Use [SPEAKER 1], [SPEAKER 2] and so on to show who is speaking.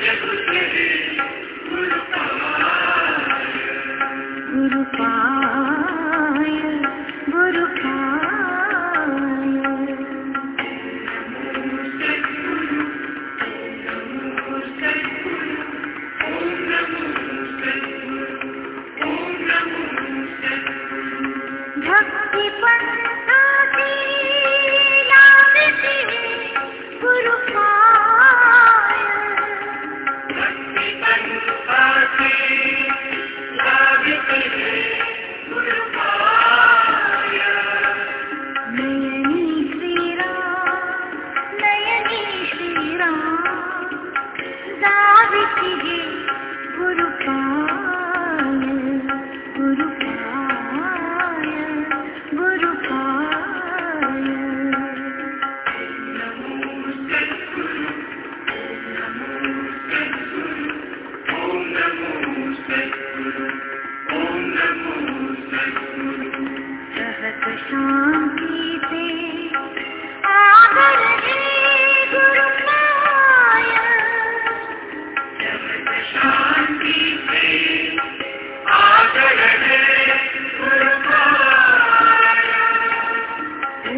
[SPEAKER 1] Jesus Cristo.